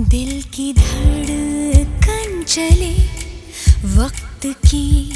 दिल की धड़कन चले वक्त की